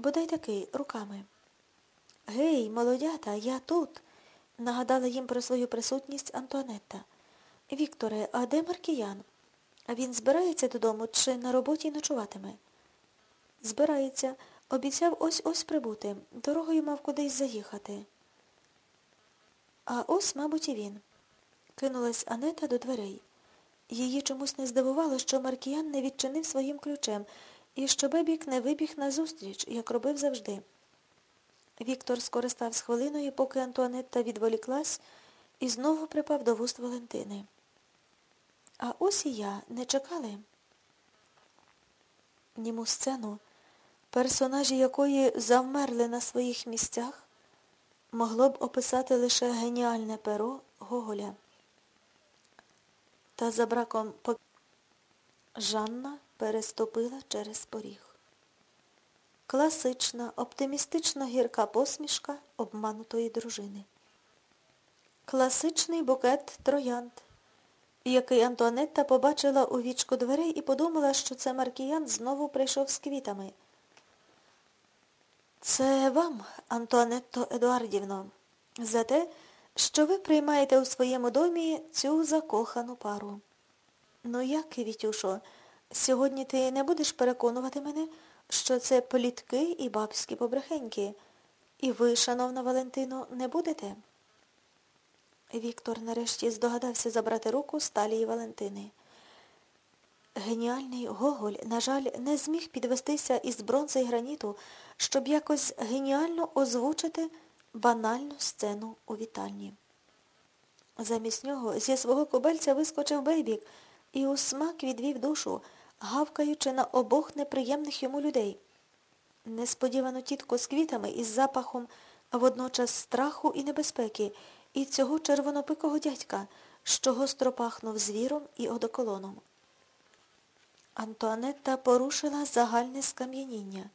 бодай такий, руками. Гей, молодята, я тут, нагадала їм про свою присутність Антуанетта. Вікторе, а де Маркіян? Він збирається додому чи на роботі ночуватиме? Збирається. Обіцяв ось-ось прибути. Дорогою мав кудись заїхати. А ось, мабуть, і він. Кинулась Анета до дверей. Її чомусь не здивувало, що Маркіян не відчинив своїм ключем і що Бебік не вибіг назустріч, як робив завжди. Віктор скористався хвилиною, поки Антуанетта відволіклась і знову припав до вуст Валентини. А ось і я не чекали. Німу сцену, персонажі якої завмерли на своїх місцях, могло б описати лише геніальне перо Гоголя. Та за браком. Жанна переступила через поріг. Класична, оптимістично гірка посмішка обманутої дружини. Класичний букет троянд, який Антуанетта побачила у вічку дверей і подумала, що це Маркіян знову прийшов з квітами. Це вам, Антуанетто Едуардівно, за те, що ви приймаєте у своєму домі цю закохану пару. Ну як, Вітюшо, сьогодні ти не будеш переконувати мене, що це плітки і бабські побрехеньки. І ви, шановна Валентино, не будете? Віктор нарешті здогадався забрати руку з талії Валентини. Геніальний Гоголь, на жаль, не зміг підвестися із бронзи і граніту, щоб якось геніально озвучити банальну сцену у вітальні. Замість нього зі свого кобельця вискочив Бейбік і у смак відвів душу, гавкаючи на обох неприємних йому людей. Несподівану тітку з квітами із запахом водночас страху і небезпеки, і цього червонопикого дядька, що гостро пахнув звіром і одоколоном. Антуанетта порушила загальне скам'яніння.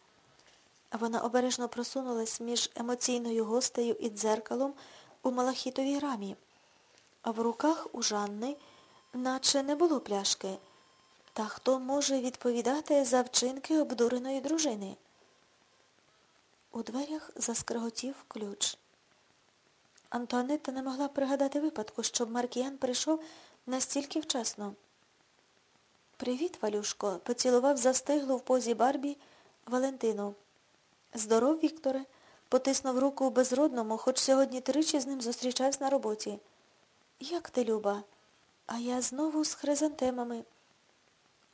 Вона обережно просунулась між емоційною гостею і дзеркалом у малахітовій рамі. А в руках у Жанни наче не було пляшки. Та хто може відповідати за вчинки обдуреної дружини? У дверях заскриготів ключ. Антуанетта не могла пригадати випадку, щоб Маркіян прийшов настільки вчасно. Привіт, Валюшко, поцілував застиглу в позі Барбі Валентину. Здоров, Вікторе, потиснув руку безродному, хоч сьогодні тричі з ним зустрічався на роботі. Як ти, Люба? А я знову з хризантемами.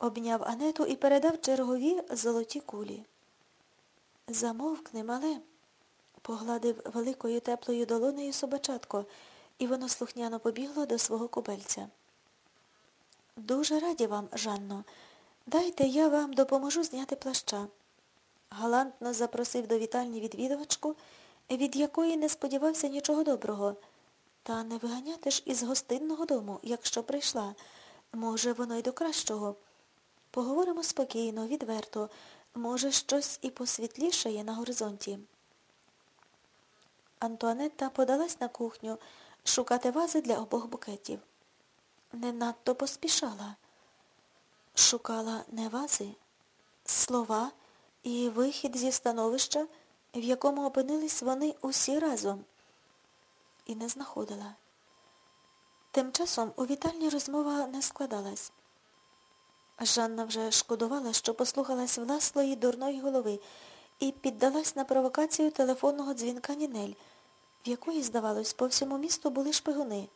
Обняв Анету і передав чергові золоті кулі. Замовкни, мале, погладив великою теплою долонею собачатко, і воно слухняно побігло до свого кобельця. Дуже раді вам, Жанно. Дайте я вам допоможу зняти плаща. Галантно запросив до вітальні відвідувачку, від якої не сподівався нічого доброго. Та не виганяти ж із гостинного дому, якщо прийшла. Може, воно й до кращого. Поговоримо спокійно, відверто. Може, щось і посвітлішає на горизонті. Антуанетта подалась на кухню шукати вази для обох букетів. Не надто поспішала. Шукала не вази, слова і вихід зі становища, в якому опинились вони усі разом. І не знаходила. Тим часом у вітальні розмова не складалась. Жанна вже шкодувала, що послухалась власної дурної голови і піддалась на провокацію телефонного дзвінка Нінель, в якої, здавалось, по всьому місту були шпигуни.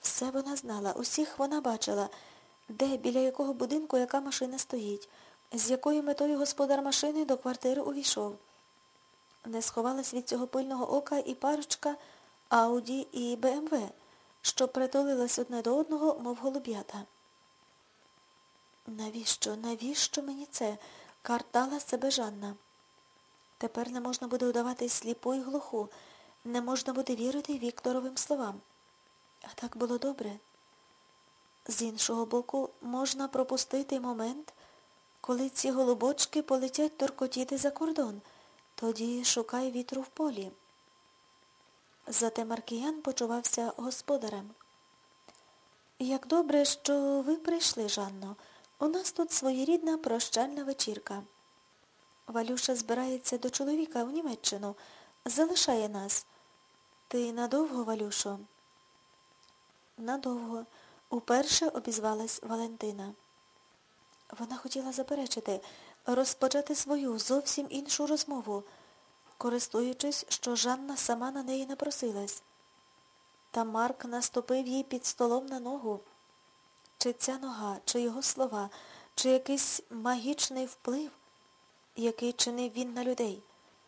Все вона знала, усіх вона бачила, де, біля якого будинку яка машина стоїть, з якою метою господар машини до квартири увійшов. Не сховалась від цього пильного ока і парочка Ауді і БМВ, що притулилась одне до одного, мов голуб'ята. Навіщо, навіщо мені це? картала себе Жанна. Тепер не можна буде удавати сліпу і глуху, не можна буде вірити Вікторовим словам. А так було добре. З іншого боку, можна пропустити момент, коли ці голубочки полетять торкотіти за кордон, тоді шукай вітру в полі. Зате Маркіян почувався господарем. Як добре, що ви прийшли, Жанно. У нас тут своєрідна прощальна вечірка. Валюша збирається до чоловіка в Німеччину. Залишає нас. Ти надовго, Валюшо? Надовго. Уперше обізвалась Валентина. Вона хотіла заперечити, розпочати свою зовсім іншу розмову, користуючись, що Жанна сама на неї напросилась. Та Марк наступив їй під столом на ногу. Чи ця нога, чи його слова, чи якийсь магічний вплив, який чинив він на людей.